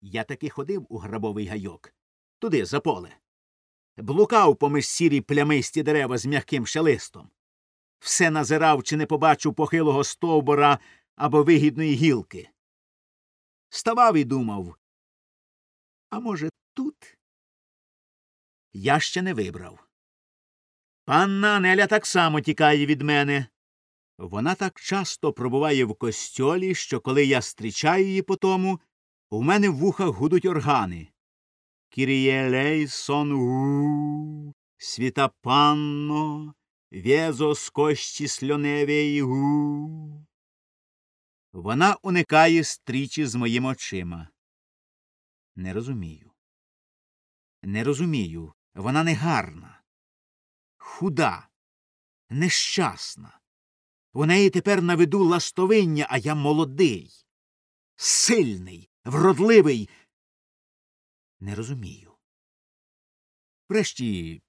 Я таки ходив у грабовий гайок, туди, за поле. Блукав поміж сірі плямисті дерева з м'яким шелистом. Все назирав, чи не побачу похилого стовбора або вигідної гілки. Ставав і думав. А може, тут? Я ще не вибрав. Панна Анеля так само тікає від мене. Вона так часто пробуває в костьолі, що коли я зустрічаю її по тому, у мене в вухах гудуть органи. Кірієлейсон у світа панно, вєзо з кощі сльоневій гу. Вона уникає стрічі з моїм очима. Не розумію. Не розумію. Вона не гарна, худа, нещасна. У неї тепер на виду ластовиння, а я молодий, сильний, вродливий. Не розумію. Врешті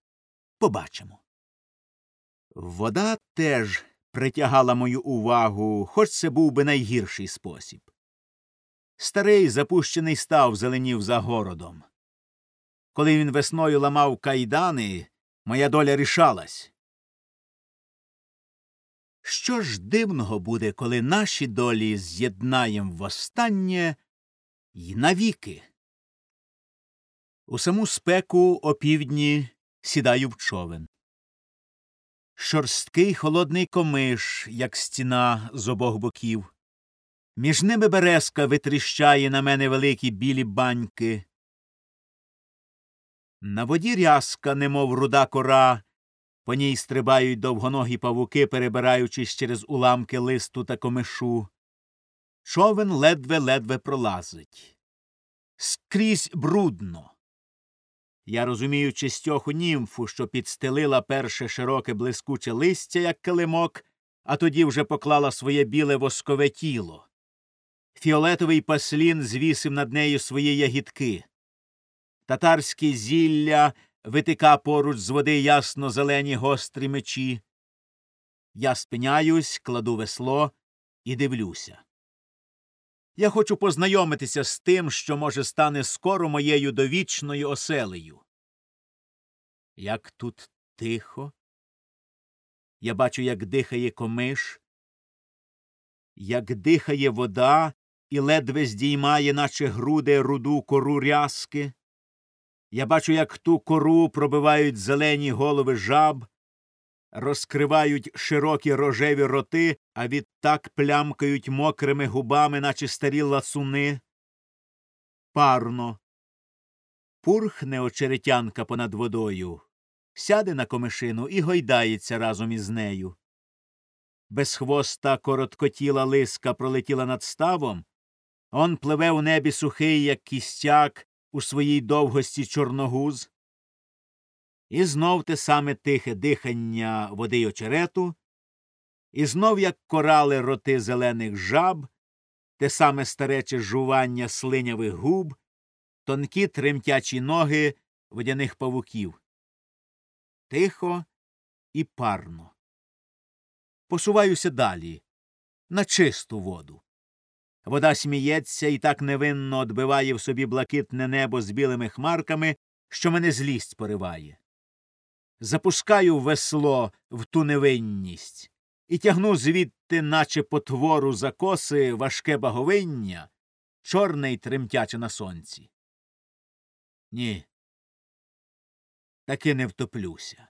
побачимо. Вода теж притягала мою увагу, хоч це був би найгірший спосіб. Старий запущений став зеленів за городом. Коли він весною ламав кайдани, моя доля рішалась. Що ж дивного буде, коли наші долі з'єднаєм востаннє й навіки? У саму спеку опівдні сідаю в човен. Шорсткий холодний комиш, як стіна з обох боків. Між ними березка витріщає на мене великі білі баньки. На воді рязка, немов руда кора, по ній стрибають довгоногі павуки, перебираючись через уламки листу та комишу. Човен ледве-ледве пролазить. Скрізь брудно. Я розумію чистьоху німфу, що підстелила перше широке блискуче листя, як килимок, а тоді вже поклала своє біле воскове тіло. Фіолетовий паслін звісив над нею свої ягідки. Татарське зілля витика поруч з води ясно зелені гострі мечі. Я спиняюсь, кладу весло і дивлюся. Я хочу познайомитися з тим, що, може, стане скоро моєю довічною оселею. Як тут тихо. Я бачу, як дихає комиш, як дихає вода і ледве здіймає, наче груди руду кору рязки. Я бачу, як ту кору пробивають зелені голови жаб, розкривають широкі рожеві роти, а відтак плямкають мокрими губами, наче старі ласуни. Парно. Пурхне очеретянка понад водою, сяде на комишину і гойдається разом із нею. Безхвоста короткотіла лиска пролетіла над ставом, он пливе у небі сухий, як кістяк, у своїй довгості чорногуз. І знов те саме тихе дихання води й очерету, і знов, як корали роти зелених жаб, те саме старече жування слинявих губ, тонкі тремтячі ноги водяних павуків. Тихо і парно. Посуваюся далі, на чисту воду. Вода сміється і так невинно одбиває в собі блакитне небо з білими хмарками, що мене злість пориває. Запускаю весло в ту невинність і тягну звідти, наче потвору за коси, важке баговиння, чорне й тремтяче на сонці. Ні. Таки не втоплюся.